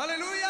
Aleluia!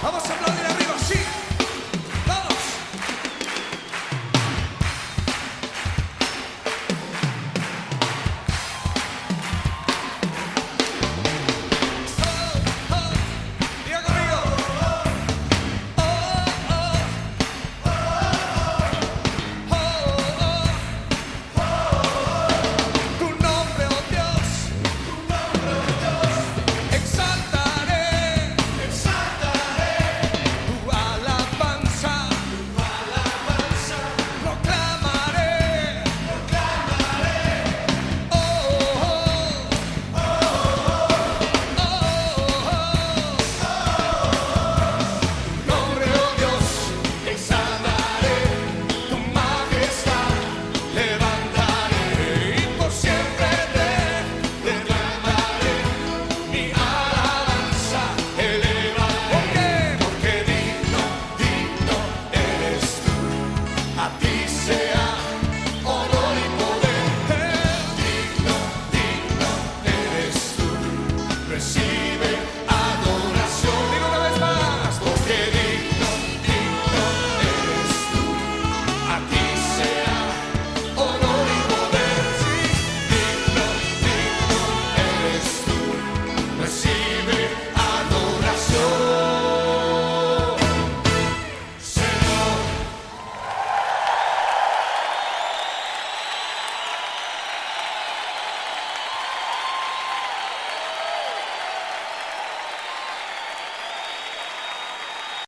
Vamos a